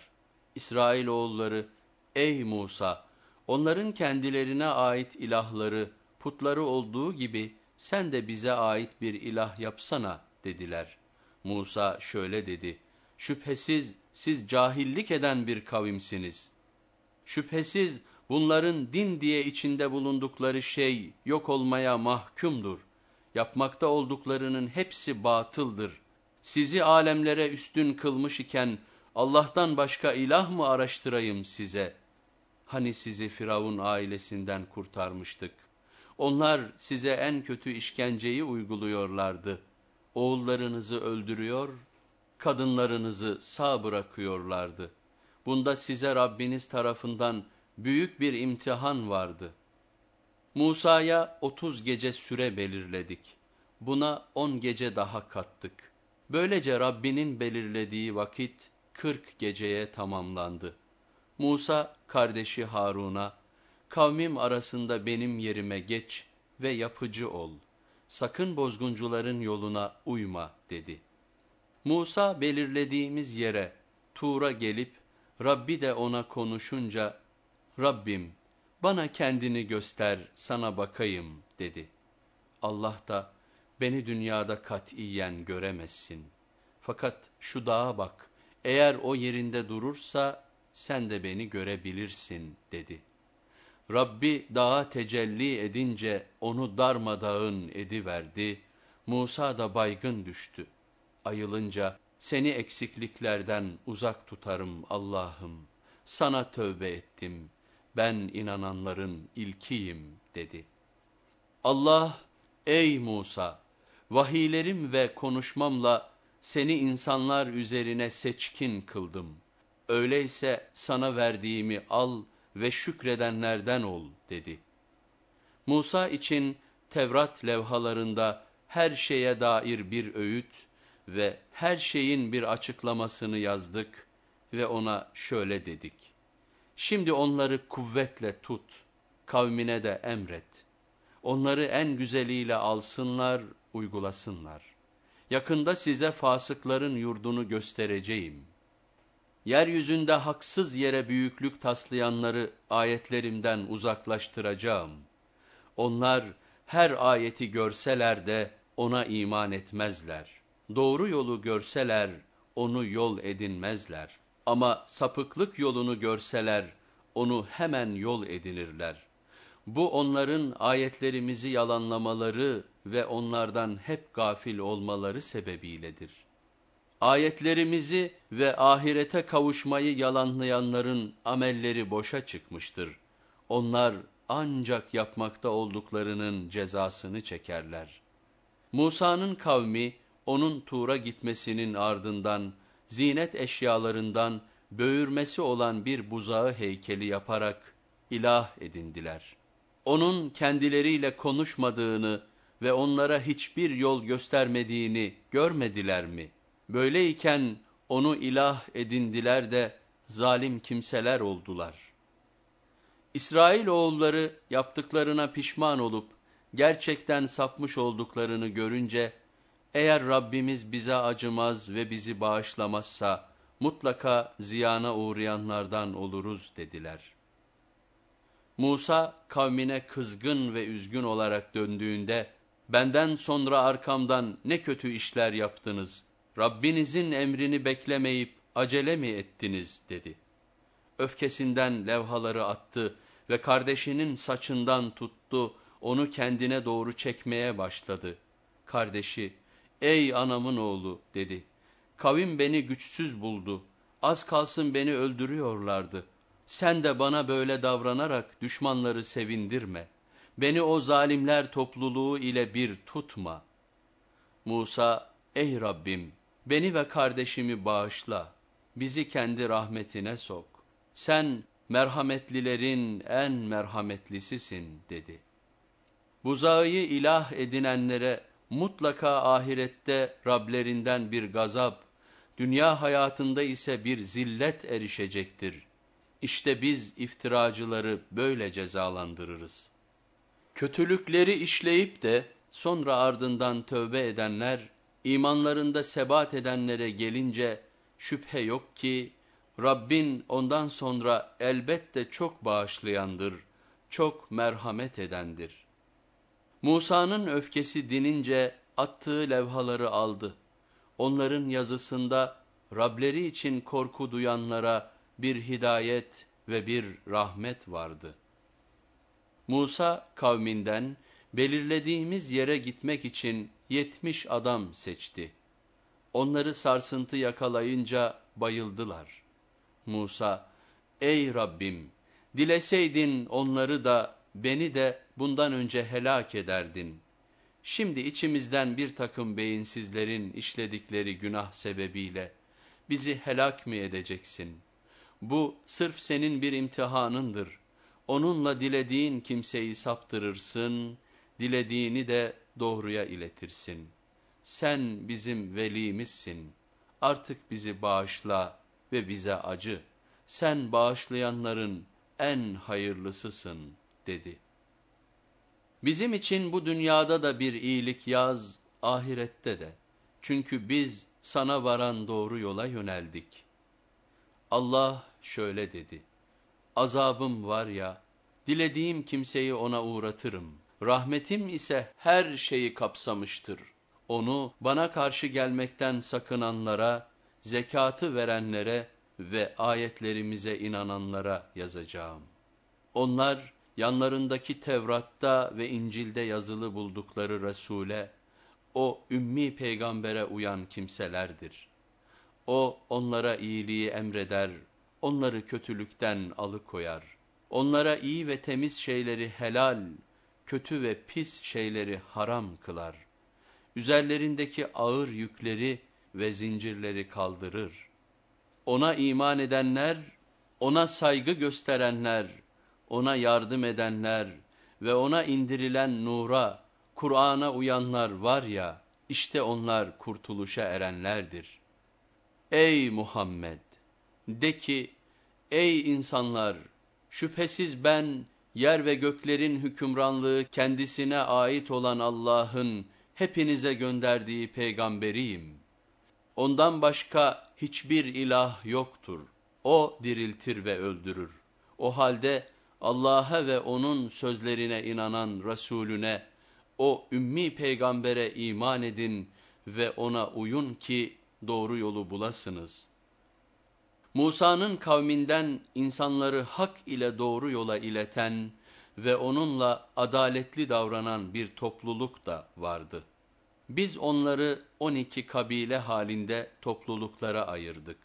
İsrailoğulları, ey Musa, onların kendilerine ait ilahları, putları olduğu gibi sen de bize ait bir ilah yapsana dediler. Musa şöyle dedi, şüphesiz siz cahillik eden bir kavimsiniz. Şüphesiz bunların din diye içinde bulundukları şey yok olmaya mahkumdur. Yapmakta olduklarının hepsi batıldır. Sizi alemlere üstün kılmış iken Allah'tan başka ilah mı araştırayım size? Hani sizi Firavun ailesinden kurtarmıştık. Onlar size en kötü işkenceyi uyguluyorlardı. Oğullarınızı öldürüyor, kadınlarınızı sağ bırakıyorlardı. Bunda size Rabbiniz tarafından büyük bir imtihan vardı. Musa'ya otuz gece süre belirledik. Buna on gece daha kattık. Böylece Rabbinin belirlediği vakit kırk geceye tamamlandı. Musa kardeşi Harun'a, kavmim arasında benim yerime geç ve yapıcı ol. Sakın bozguncuların yoluna uyma dedi. Musa belirlediğimiz yere, Tur'a gelip, Rabbi de ona konuşunca, Rabbim bana kendini göster sana bakayım dedi. Allah da beni dünyada katiyen göremezsin. Fakat şu dağa bak eğer o yerinde durursa sen de beni görebilirsin dedi. Rabbi dağa tecelli edince onu darmadağın ediverdi. Musa da baygın düştü. Ayılınca seni eksikliklerden uzak tutarım Allah'ım. Sana tövbe ettim. Ben inananların ilkiyim dedi. Allah ey Musa vahiylerim ve konuşmamla seni insanlar üzerine seçkin kıldım. Öyleyse sana verdiğimi al ve şükredenlerden ol dedi. Musa için Tevrat levhalarında her şeye dair bir öğüt ve her şeyin bir açıklamasını yazdık ve ona şöyle dedik. Şimdi onları kuvvetle tut, kavmine de emret. Onları en güzeliyle alsınlar, uygulasınlar. Yakında size fasıkların yurdunu göstereceğim. Yeryüzünde haksız yere büyüklük taslayanları ayetlerimden uzaklaştıracağım. Onlar her ayeti görseler de ona iman etmezler. Doğru yolu görseler onu yol edinmezler. Ama sapıklık yolunu görseler onu hemen yol edinirler. Bu onların ayetlerimizi yalanlamaları ve onlardan hep gafil olmaları sebebiyledir. Ayetlerimizi ve ahirete kavuşmayı yalanlayanların amelleri boşa çıkmıştır. Onlar ancak yapmakta olduklarının cezasını çekerler. Musa'nın kavmi onun Tur'a gitmesinin ardından zinet eşyalarından böğürmesi olan bir buzağı heykeli yaparak ilah edindiler. Onun kendileriyle konuşmadığını ve onlara hiçbir yol göstermediğini görmediler mi? Böyleyken onu ilah edindiler de zalim kimseler oldular. İsrail oğulları yaptıklarına pişman olup gerçekten sapmış olduklarını görünce eğer Rabbimiz bize acımaz ve bizi bağışlamazsa mutlaka ziyana uğrayanlardan oluruz dediler. Musa kavmine kızgın ve üzgün olarak döndüğünde benden sonra arkamdan ne kötü işler yaptınız, Rabbinizin emrini beklemeyip acele mi ettiniz dedi. Öfkesinden levhaları attı ve kardeşinin saçından tuttu, onu kendine doğru çekmeye başladı. Kardeşi, ''Ey anamın oğlu'' dedi. ''Kavim beni güçsüz buldu, az kalsın beni öldürüyorlardı. Sen de bana böyle davranarak düşmanları sevindirme. Beni o zalimler topluluğu ile bir tutma. Musa, ey Rabbim, beni ve kardeşimi bağışla, bizi kendi rahmetine sok. Sen merhametlilerin en merhametlisisin dedi. Buzağı ilah edinenlere mutlaka ahirette Rablerinden bir gazap, dünya hayatında ise bir zillet erişecektir. İşte biz iftiracıları böyle cezalandırırız. Kötülükleri işleyip de sonra ardından tövbe edenler, imanlarında sebat edenlere gelince şüphe yok ki Rabbin ondan sonra elbette çok bağışlayandır, çok merhamet edendir. Musa'nın öfkesi dinince attığı levhaları aldı. Onların yazısında Rableri için korku duyanlara bir hidayet ve bir rahmet vardı. Musa kavminden belirlediğimiz yere gitmek için yetmiş adam seçti. Onları sarsıntı yakalayınca bayıldılar. Musa, ey Rabbim, dileseydin onları da beni de bundan önce helak ederdin. Şimdi içimizden bir takım beyinsizlerin işledikleri günah sebebiyle bizi helak mı edeceksin? Bu sırf senin bir imtihanındır. Onunla dilediğin kimseyi saptırırsın, dilediğini de doğruya iletirsin. Sen bizim velimizsin. Artık bizi bağışla ve bize acı. Sen bağışlayanların en hayırlısısın dedi. Bizim için bu dünyada da bir iyilik yaz, ahirette de. Çünkü biz sana varan doğru yola yöneldik. Allah şöyle dedi. Azabım var ya, dilediğim kimseyi ona uğratırım. Rahmetim ise her şeyi kapsamıştır. Onu bana karşı gelmekten sakınanlara, zekatı verenlere ve ayetlerimize inananlara yazacağım. Onlar yanlarındaki Tevrat'ta ve İncil'de yazılı buldukları Resul'e, o ümmi peygambere uyan kimselerdir. O onlara iyiliği emreder, onları kötülükten alıkoyar. Onlara iyi ve temiz şeyleri helal, kötü ve pis şeyleri haram kılar. Üzerlerindeki ağır yükleri ve zincirleri kaldırır. Ona iman edenler, ona saygı gösterenler, ona yardım edenler ve ona indirilen nura, Kur'an'a uyanlar var ya, işte onlar kurtuluşa erenlerdir. Ey Muhammed! De ki, ey insanlar! Şüphesiz ben, yer ve göklerin hükümranlığı kendisine ait olan Allah'ın hepinize gönderdiği peygamberiyim. Ondan başka hiçbir ilah yoktur. O diriltir ve öldürür. O halde Allah'a ve O'nun sözlerine inanan Resulüne, o ümmi peygambere iman edin ve ona uyun ki doğru yolu bulasınız. Musa'nın kavminden insanları hak ile doğru yola ileten ve onunla adaletli davranan bir topluluk da vardı. Biz onları 12 kabile halinde topluluklara ayırdık.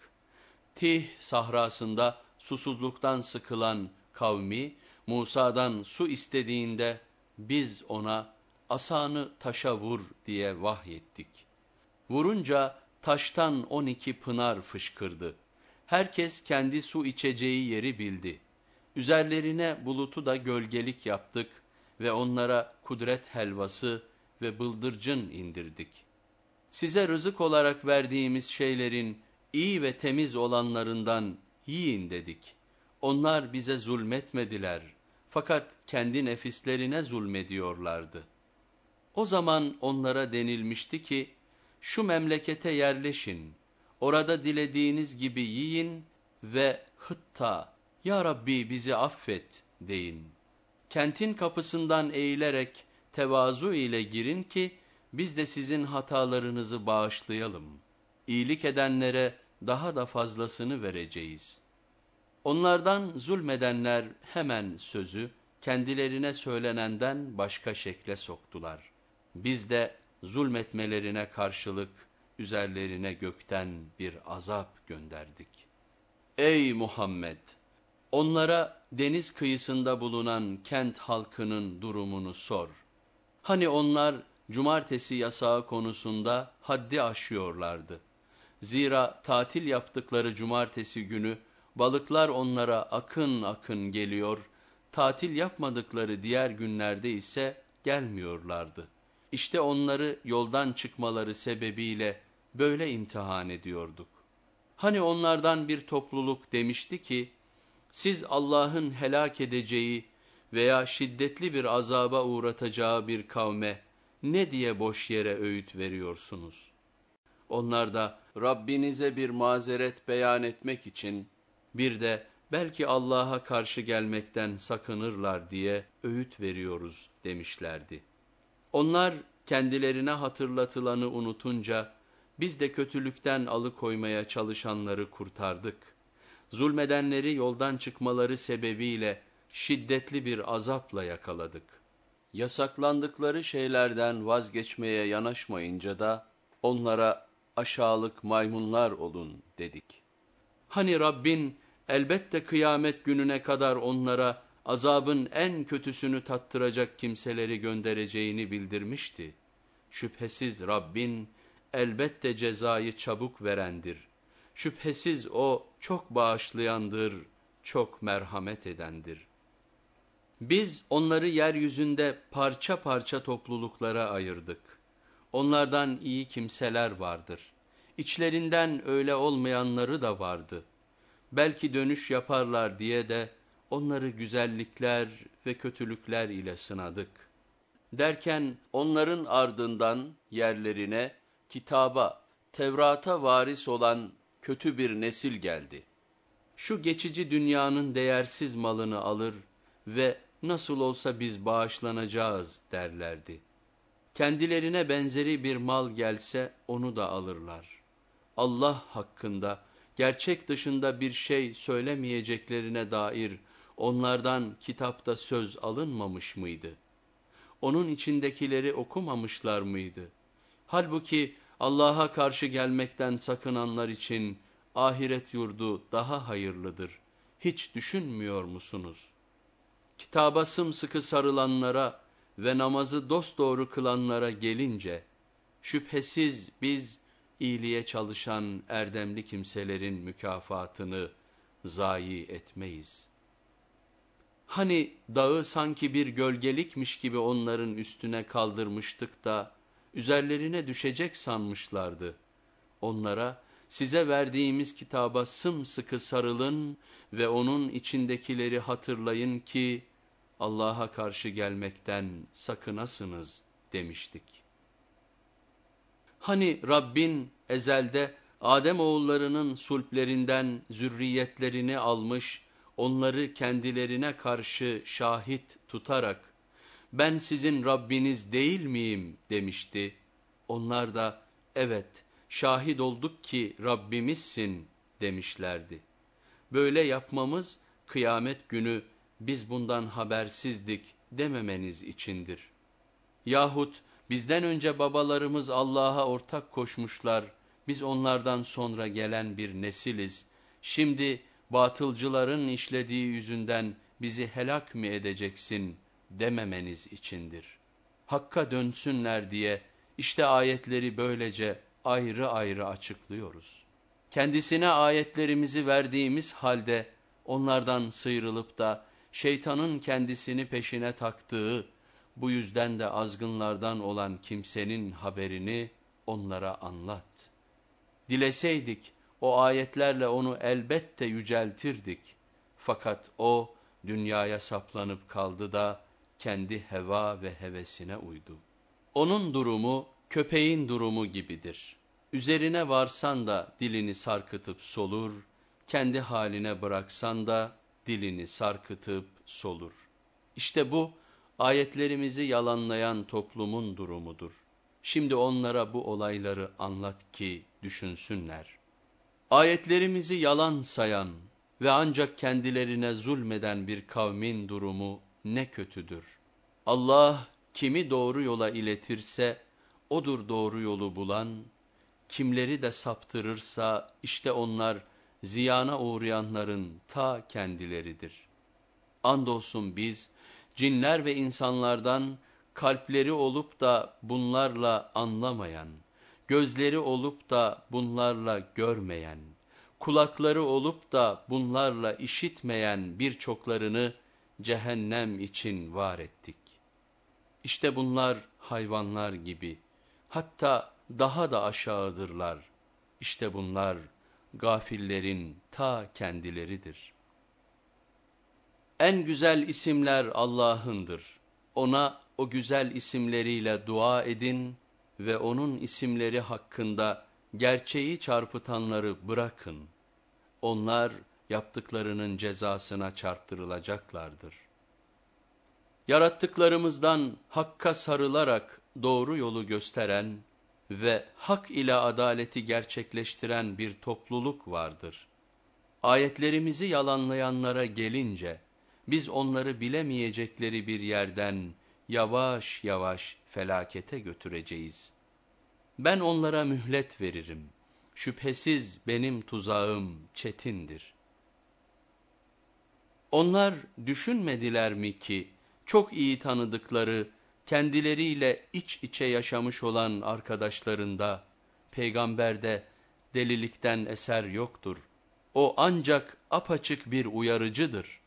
Tih sahrasında susuzluktan sıkılan kavmi Musa'dan su istediğinde biz ona asanı taşa vur diye vahyettik. Vurunca taştan on iki pınar fışkırdı. Herkes kendi su içeceği yeri bildi. Üzerlerine bulutu da gölgelik yaptık ve onlara kudret helvası ve bıldırcın indirdik. Size rızık olarak verdiğimiz şeylerin iyi ve temiz olanlarından yiyin dedik.'' Onlar bize zulmetmediler fakat kendi nefislerine zulmediyorlardı. O zaman onlara denilmişti ki, şu memlekete yerleşin, orada dilediğiniz gibi yiyin ve hıtta, Ya Rabbi bizi affet deyin. Kentin kapısından eğilerek tevazu ile girin ki, biz de sizin hatalarınızı bağışlayalım. İyilik edenlere daha da fazlasını vereceğiz.'' Onlardan zulmedenler hemen sözü kendilerine söylenenden başka şekle soktular. Biz de zulmetmelerine karşılık üzerlerine gökten bir azap gönderdik. Ey Muhammed! Onlara deniz kıyısında bulunan kent halkının durumunu sor. Hani onlar cumartesi yasağı konusunda haddi aşıyorlardı. Zira tatil yaptıkları cumartesi günü balıklar onlara akın akın geliyor, tatil yapmadıkları diğer günlerde ise gelmiyorlardı. İşte onları yoldan çıkmaları sebebiyle böyle imtihan ediyorduk. Hani onlardan bir topluluk demişti ki, siz Allah'ın helak edeceği veya şiddetli bir azaba uğratacağı bir kavme ne diye boş yere öğüt veriyorsunuz? Onlar da Rabbinize bir mazeret beyan etmek için bir de belki Allah'a karşı gelmekten sakınırlar diye öğüt veriyoruz demişlerdi. Onlar kendilerine hatırlatılanı unutunca biz de kötülükten alıkoymaya çalışanları kurtardık. Zulmedenleri yoldan çıkmaları sebebiyle şiddetli bir azapla yakaladık. Yasaklandıkları şeylerden vazgeçmeye yanaşmayınca da onlara aşağılık maymunlar olun dedik. Hani Rabbin elbette kıyamet gününe kadar onlara azabın en kötüsünü tattıracak kimseleri göndereceğini bildirmişti. Şüphesiz Rabbin elbette cezayı çabuk verendir. Şüphesiz O çok bağışlayandır, çok merhamet edendir. Biz onları yeryüzünde parça parça topluluklara ayırdık. Onlardan iyi kimseler vardır. İçlerinden öyle olmayanları da vardı. Belki dönüş yaparlar diye de onları güzellikler ve kötülükler ile sınadık. Derken onların ardından yerlerine kitaba, Tevrat'a varis olan kötü bir nesil geldi. Şu geçici dünyanın değersiz malını alır ve nasıl olsa biz bağışlanacağız derlerdi. Kendilerine benzeri bir mal gelse onu da alırlar. Allah hakkında gerçek dışında bir şey söylemeyeceklerine dair onlardan kitapta söz alınmamış mıydı? Onun içindekileri okumamışlar mıydı? Halbuki Allah'a karşı gelmekten sakınanlar için ahiret yurdu daha hayırlıdır. Hiç düşünmüyor musunuz? Kitaba sımsıkı sarılanlara ve namazı dosdoğru kılanlara gelince, şüphesiz biz iyiliğe çalışan erdemli kimselerin mükafatını zayi etmeyiz. Hani dağı sanki bir gölgelikmiş gibi onların üstüne kaldırmıştık da, üzerlerine düşecek sanmışlardı. Onlara, size verdiğimiz kitaba sımsıkı sarılın ve onun içindekileri hatırlayın ki, Allah'a karşı gelmekten sakınasınız demiştik. Hani Rabbin ezelde Adem oğullarının sulplerinden zürriyetlerini almış, onları kendilerine karşı şahit tutarak, ben sizin Rabbiniz değil miyim demişti. Onlar da evet şahit olduk ki Rabbimizsin demişlerdi. Böyle yapmamız kıyamet günü biz bundan habersizdik dememeniz içindir. Yahut bizden önce babalarımız Allah'a ortak koşmuşlar, biz onlardan sonra gelen bir nesiliz. Şimdi batılcıların işlediği yüzünden bizi helak mı edeceksin dememeniz içindir. Hakka dönsünler diye işte ayetleri böylece ayrı ayrı açıklıyoruz. Kendisine ayetlerimizi verdiğimiz halde onlardan sıyrılıp da şeytanın kendisini peşine taktığı, bu yüzden de azgınlardan olan kimsenin haberini onlara anlat. Dileseydik o ayetlerle onu elbette yüceltirdik. Fakat o dünyaya saplanıp kaldı da kendi heva ve hevesine uydu. Onun durumu köpeğin durumu gibidir. Üzerine varsan da dilini sarkıtıp solur, kendi haline bıraksan da dilini sarkıtıp solur. İşte bu ayetlerimizi yalanlayan toplumun durumudur. Şimdi onlara bu olayları anlat ki düşünsünler. Ayetlerimizi yalan sayan ve ancak kendilerine zulmeden bir kavmin durumu ne kötüdür. Allah kimi doğru yola iletirse odur doğru yolu bulan, kimleri de saptırırsa işte onlar ziyana uğrayanların ta kendileridir. Andolsun biz, cinler ve insanlardan kalpleri olup da bunlarla anlamayan, gözleri olup da bunlarla görmeyen, kulakları olup da bunlarla işitmeyen birçoklarını cehennem için var ettik. İşte bunlar hayvanlar gibi, hatta daha da aşağıdırlar. İşte bunlar gafillerin ta kendileridir. En güzel isimler Allah'ındır. Ona o güzel isimleriyle dua edin ve onun isimleri hakkında gerçeği çarpıtanları bırakın. Onlar yaptıklarının cezasına çarptırılacaklardır. Yarattıklarımızdan hakka sarılarak doğru yolu gösteren ve hak ile adaleti gerçekleştiren bir topluluk vardır. Ayetlerimizi yalanlayanlara gelince, biz onları bilemeyecekleri bir yerden yavaş yavaş felakete götüreceğiz. Ben onlara mühlet veririm. Şüphesiz benim tuzağım çetindir. Onlar düşünmediler mi ki, çok iyi tanıdıkları, kendileriyle iç içe yaşamış olan arkadaşlarında, peygamberde delilikten eser yoktur. O ancak apaçık bir uyarıcıdır.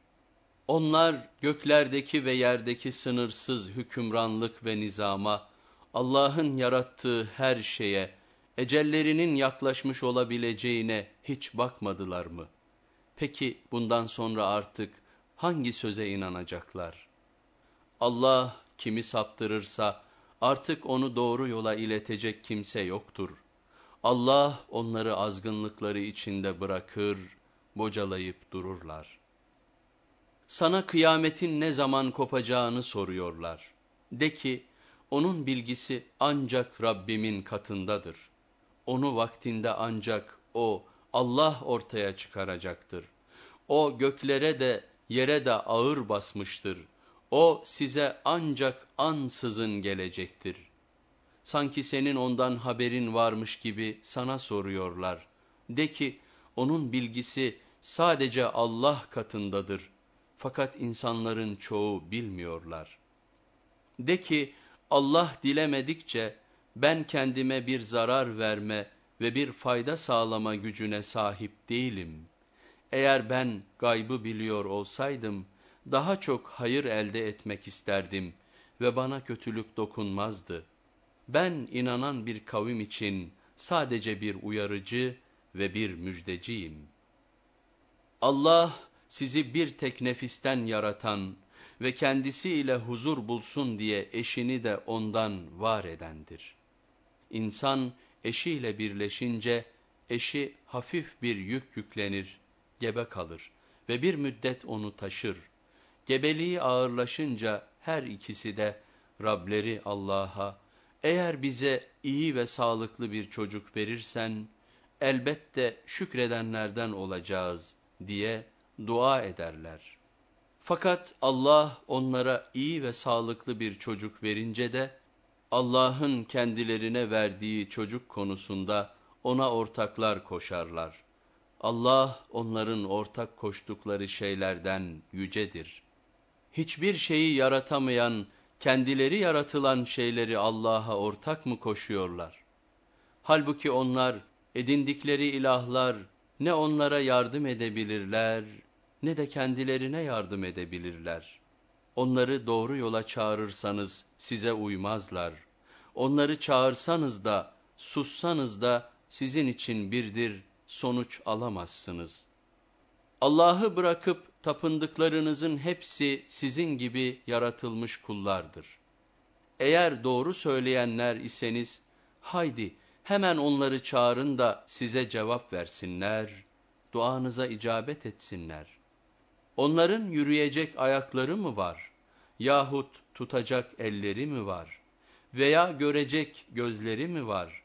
Onlar göklerdeki ve yerdeki sınırsız hükümranlık ve nizama, Allah'ın yarattığı her şeye, ecellerinin yaklaşmış olabileceğine hiç bakmadılar mı? Peki bundan sonra artık hangi söze inanacaklar? Allah kimi saptırırsa artık onu doğru yola iletecek kimse yoktur. Allah onları azgınlıkları içinde bırakır, bocalayıp dururlar. Sana kıyametin ne zaman kopacağını soruyorlar. De ki, onun bilgisi ancak Rabbimin katındadır. Onu vaktinde ancak O, Allah ortaya çıkaracaktır. O göklere de yere de ağır basmıştır. O size ancak ansızın gelecektir. Sanki senin ondan haberin varmış gibi sana soruyorlar. De ki, onun bilgisi sadece Allah katındadır. Fakat insanların çoğu bilmiyorlar. De ki, Allah dilemedikçe ben kendime bir zarar verme ve bir fayda sağlama gücüne sahip değilim. Eğer ben gaybı biliyor olsaydım, daha çok hayır elde etmek isterdim ve bana kötülük dokunmazdı. Ben inanan bir kavim için sadece bir uyarıcı ve bir müjdeciyim. Allah sizi bir tek nefisten yaratan ve kendisiyle huzur bulsun diye eşini de ondan var edendir. İnsan eşiyle birleşince eşi hafif bir yük yüklenir, gebe kalır ve bir müddet onu taşır. Gebeliği ağırlaşınca her ikisi de Rableri Allah'a, eğer bize iyi ve sağlıklı bir çocuk verirsen, elbette şükredenlerden olacağız diye dua ederler. Fakat Allah onlara iyi ve sağlıklı bir çocuk verince de, Allah'ın kendilerine verdiği çocuk konusunda ona ortaklar koşarlar. Allah onların ortak koştukları şeylerden yücedir. Hiçbir şeyi yaratamayan, kendileri yaratılan şeyleri Allah'a ortak mı koşuyorlar? Halbuki onlar edindikleri ilahlar ne onlara yardım edebilirler ne de kendilerine yardım edebilirler. Onları doğru yola çağırırsanız size uymazlar. Onları çağırsanız da, sussanız da sizin için birdir, sonuç alamazsınız. Allah'ı bırakıp tapındıklarınızın hepsi sizin gibi yaratılmış kullardır. Eğer doğru söyleyenler iseniz, haydi hemen onları çağırın da size cevap versinler, duanıza icabet etsinler. Onların yürüyecek ayakları mı var? Yahut tutacak elleri mi var? Veya görecek gözleri mi var?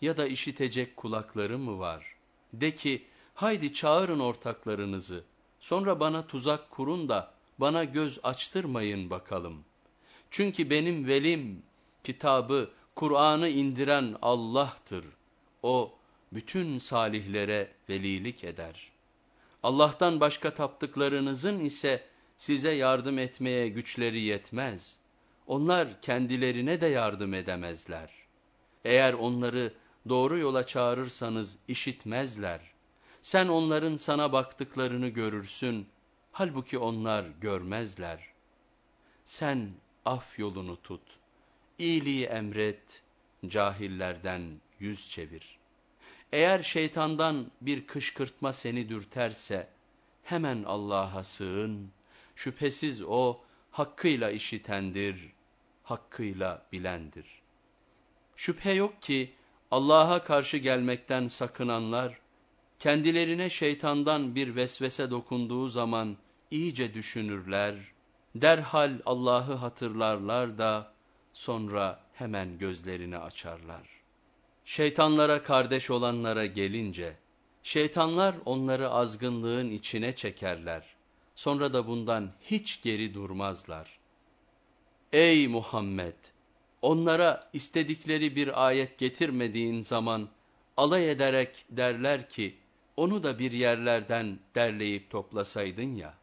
Ya da işitecek kulakları mı var? De ki, haydi çağırın ortaklarınızı, sonra bana tuzak kurun da bana göz açtırmayın bakalım. Çünkü benim velim, kitabı, Kur'an'ı indiren Allah'tır. O, bütün salihlere velilik eder.'' Allah'tan başka taptıklarınızın ise size yardım etmeye güçleri yetmez. Onlar kendilerine de yardım edemezler. Eğer onları doğru yola çağırırsanız işitmezler. Sen onların sana baktıklarını görürsün, halbuki onlar görmezler. Sen af yolunu tut, iyiliği emret, cahillerden yüz çevir. Eğer şeytandan bir kışkırtma seni dürterse, hemen Allah'a sığın, şüphesiz O hakkıyla işitendir, hakkıyla bilendir. Şüphe yok ki Allah'a karşı gelmekten sakınanlar, kendilerine şeytandan bir vesvese dokunduğu zaman iyice düşünürler, derhal Allah'ı hatırlarlar da sonra hemen gözlerini açarlar. Şeytanlara kardeş olanlara gelince, şeytanlar onları azgınlığın içine çekerler, sonra da bundan hiç geri durmazlar. Ey Muhammed! Onlara istedikleri bir ayet getirmediğin zaman alay ederek derler ki onu da bir yerlerden derleyip toplasaydın ya.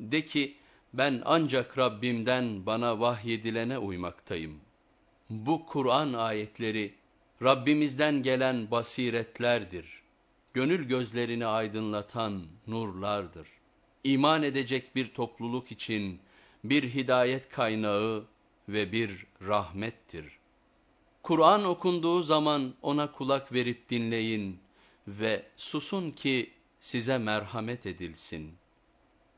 De ki ben ancak Rabbimden bana vahyedilene uymaktayım. Bu Kur'an ayetleri Rabbimizden gelen basiretlerdir. Gönül gözlerini aydınlatan nurlardır. İman edecek bir topluluk için bir hidayet kaynağı ve bir rahmettir. Kur'an okunduğu zaman ona kulak verip dinleyin ve susun ki size merhamet edilsin.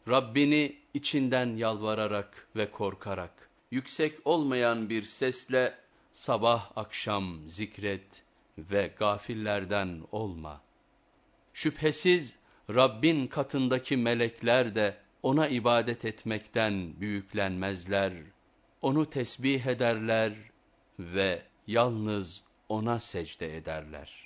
Rabbini içinden yalvararak ve korkarak, yüksek olmayan bir sesle sabah akşam zikret ve gafillerden olma. Şüphesiz Rabbin katındaki melekler de ona ibadet etmekten büyüklenmezler, onu tesbih ederler ve yalnız ona secde ederler.